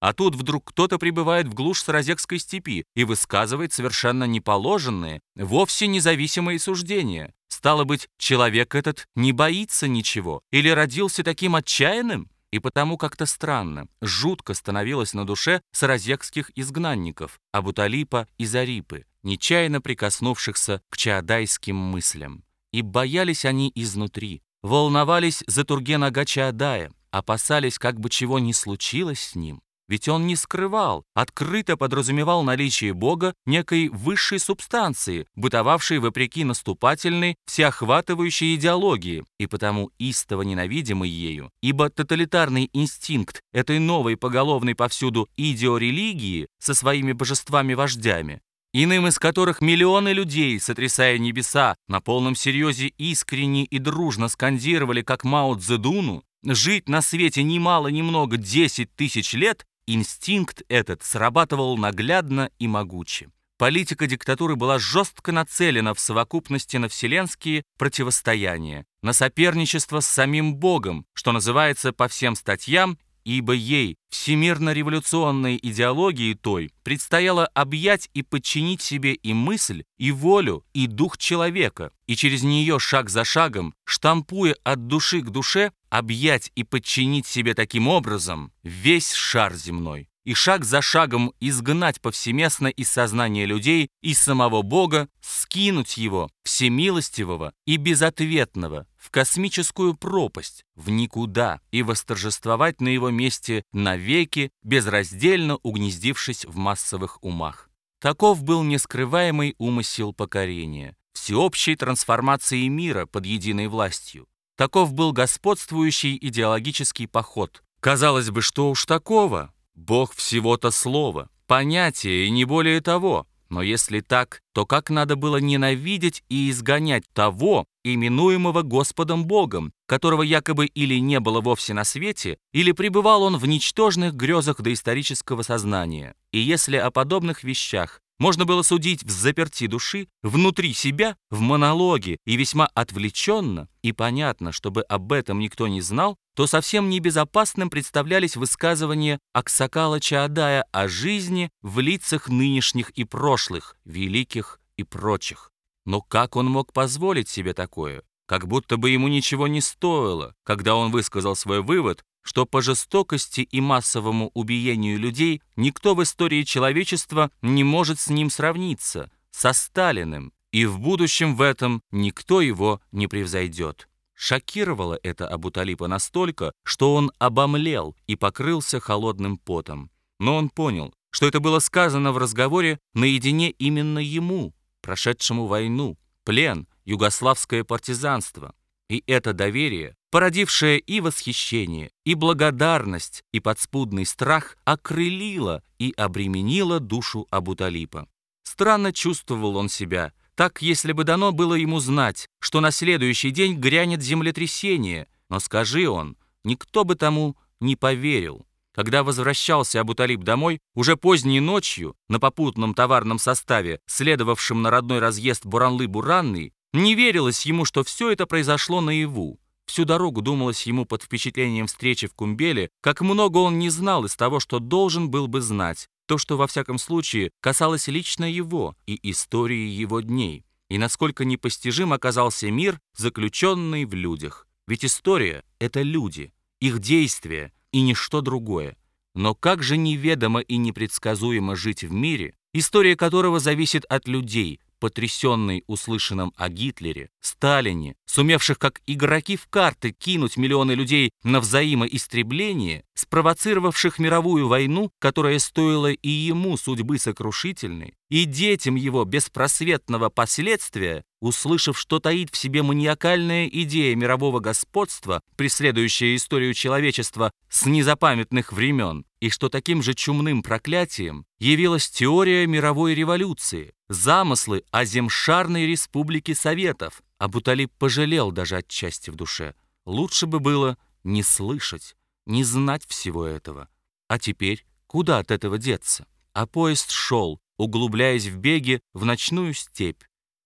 А тут вдруг кто-то прибывает в глушь Саразекской степи и высказывает совершенно неположенные, вовсе независимые суждения. Стало быть, человек этот не боится ничего или родился таким отчаянным? И потому как-то странно, жутко становилось на душе саразекских изгнанников, Абуталипа и Зарипы, нечаянно прикоснувшихся к чаадайским мыслям. И боялись они изнутри, волновались за Тургена Чаадая, опасались, как бы чего ни случилось с ним. Ведь он не скрывал, открыто подразумевал наличие Бога некой высшей субстанции, бытовавшей вопреки наступательной, всеохватывающей идеологии, и потому истово ненавидимой ею, ибо тоталитарный инстинкт этой новой поголовной повсюду идеорелигии со своими божествами-вождями иным из которых миллионы людей, сотрясая небеса, на полном серьезе искренне и дружно скандировали, как Мао Цзэдуну, жить на свете немало-немного 10 тысяч лет, инстинкт этот срабатывал наглядно и могуче. Политика диктатуры была жестко нацелена в совокупности на вселенские противостояния, на соперничество с самим Богом, что называется по всем статьям ибо ей, всемирно-революционной идеологии той, предстояло объять и подчинить себе и мысль, и волю, и дух человека, и через нее шаг за шагом, штампуя от души к душе, объять и подчинить себе таким образом весь шар земной и шаг за шагом изгнать повсеместно из сознания людей и самого Бога, скинуть его, всемилостивого и безответного, в космическую пропасть, в никуда, и восторжествовать на его месте навеки, безраздельно угнездившись в массовых умах. Таков был нескрываемый умысел покорения, всеобщей трансформации мира под единой властью. Таков был господствующий идеологический поход. Казалось бы, что уж такого? Бог всего-то слова, понятие и не более того. Но если так, то как надо было ненавидеть и изгонять того, именуемого Господом Богом, которого якобы или не было вовсе на свете, или пребывал он в ничтожных грезах доисторического сознания. И если о подобных вещах можно было судить в заперти души, внутри себя, в монологе и весьма отвлеченно, и понятно, чтобы об этом никто не знал, то совсем небезопасным представлялись высказывания Аксакала Чаадая о жизни в лицах нынешних и прошлых, великих и прочих. Но как он мог позволить себе такое? Как будто бы ему ничего не стоило, когда он высказал свой вывод, что по жестокости и массовому убиению людей никто в истории человечества не может с ним сравниться, со Сталиным, и в будущем в этом никто его не превзойдет. Шокировало это Абуталипа настолько, что он обомлел и покрылся холодным потом. Но он понял, что это было сказано в разговоре наедине именно ему, прошедшему войну, плен, югославское партизанство. И это доверие породившее и восхищение, и благодарность, и подспудный страх, окрылило и обременило душу Абуталипа. Странно чувствовал он себя, так, если бы дано было ему знать, что на следующий день грянет землетрясение, но скажи он, никто бы тому не поверил. Когда возвращался Абуталип домой, уже поздней ночью, на попутном товарном составе, следовавшем на родной разъезд Буранлы-Буранный, не верилось ему, что все это произошло наяву. Всю дорогу думалось ему под впечатлением встречи в Кумбеле, как много он не знал из того, что должен был бы знать, то, что во всяком случае касалось лично его и истории его дней, и насколько непостижим оказался мир, заключенный в людях. Ведь история — это люди, их действия и ничто другое. Но как же неведомо и непредсказуемо жить в мире, история которого зависит от людей, потрясенный услышанным о Гитлере, Сталине, сумевших как игроки в карты кинуть миллионы людей на взаимоистребление, спровоцировавших мировую войну, которая стоила и ему судьбы сокрушительной, и детям его беспросветного последствия, услышав, что таит в себе маниакальная идея мирового господства, преследующая историю человечества с незапамятных времен, и что таким же чумным проклятием явилась теория мировой революции, замыслы о земшарной республике Советов, Абуталиб пожалел даже отчасти в душе. Лучше бы было не слышать, не знать всего этого. А теперь куда от этого деться? А поезд шел, углубляясь в беге в ночную степь.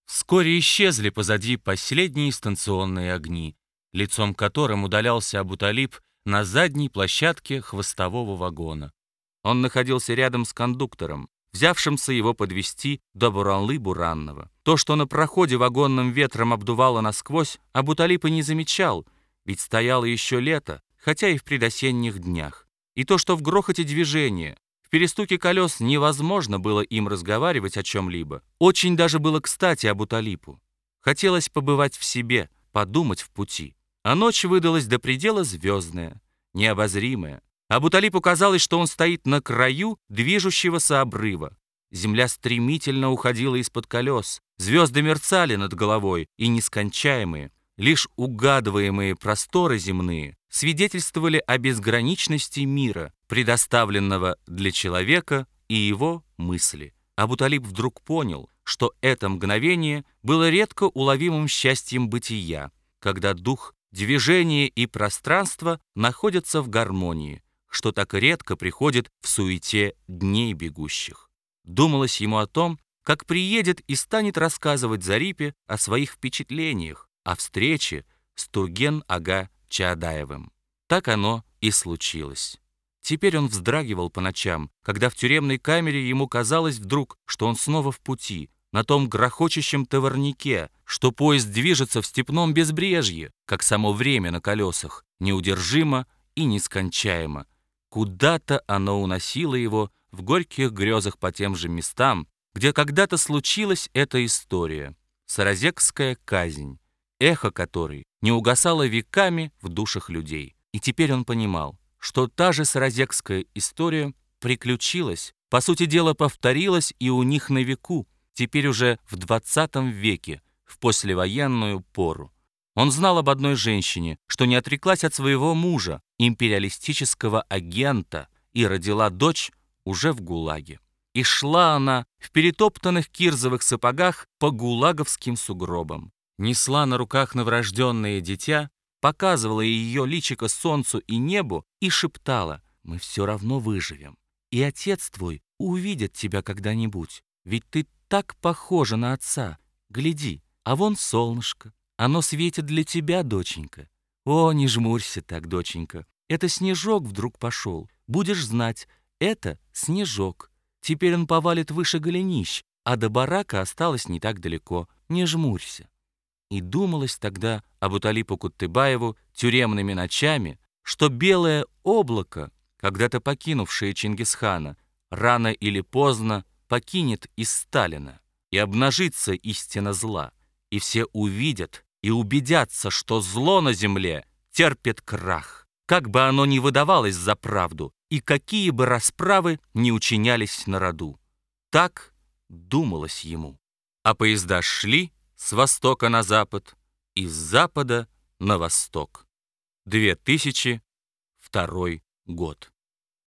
Вскоре исчезли позади последние станционные огни, лицом которым удалялся Абуталиб на задней площадке хвостового вагона. Он находился рядом с кондуктором, взявшимся его подвести до Буранлы-Буранного. То, что на проходе вагонным ветром обдувало насквозь, Абуталип и не замечал, ведь стояло еще лето, хотя и в предосенних днях. И то, что в грохоте движения, в перестуке колес невозможно было им разговаривать о чем-либо, очень даже было кстати Абуталипу. Хотелось побывать в себе, подумать в пути. А ночь выдалась до предела звездная, необозримая. Абуталипу казалось, что он стоит на краю движущегося обрыва. Земля стремительно уходила из-под колес, звезды мерцали над головой и нескончаемые, лишь угадываемые просторы земные свидетельствовали о безграничности мира, предоставленного для человека и его мысли. Абуталип вдруг понял, что это мгновение было редко уловимым счастьем бытия, когда дух, движение и пространство находятся в гармонии, что так редко приходит в суете дней бегущих. Думалось ему о том, как приедет и станет рассказывать Зарипе о своих впечатлениях, о встрече с Турген-ага Чаадаевым. Так оно и случилось. Теперь он вздрагивал по ночам, когда в тюремной камере ему казалось вдруг, что он снова в пути, на том грохочущем товарнике, что поезд движется в степном безбрежье, как само время на колесах, неудержимо и нескончаемо. Куда-то оно уносило его в горьких грезах по тем же местам, где когда-то случилась эта история. Саразекская казнь, эхо которой не угасало веками в душах людей. И теперь он понимал, что та же саразекская история приключилась, по сути дела повторилась и у них на веку, теперь уже в 20 веке, в послевоенную пору. Он знал об одной женщине, что не отреклась от своего мужа, империалистического агента, и родила дочь уже в ГУЛАГе. И шла она в перетоптанных кирзовых сапогах по гулаговским сугробам. Несла на руках новорожденное дитя, показывала ее личико солнцу и небу и шептала «Мы все равно выживем, и отец твой увидит тебя когда-нибудь, ведь ты так похожа на отца. Гляди, а вон солнышко, оно светит для тебя, доченька. О, не жмурься так, доченька, это снежок вдруг пошел. Будешь знать, это снежок. Теперь он повалит выше голенищ, а до барака осталось не так далеко. Не жмурься. И думалось тогда об Уталипу Куттыбаеву тюремными ночами, что белое облако, когда-то покинувшее Чингисхана, рано или поздно покинет и Сталина, и обнажится истина зла, и все увидят и убедятся, что зло на земле терпит крах, как бы оно ни выдавалось за правду, и какие бы расправы не учинялись на роду. Так думалось ему. А поезда шли, с востока на запад и с запада на восток. 2002 год.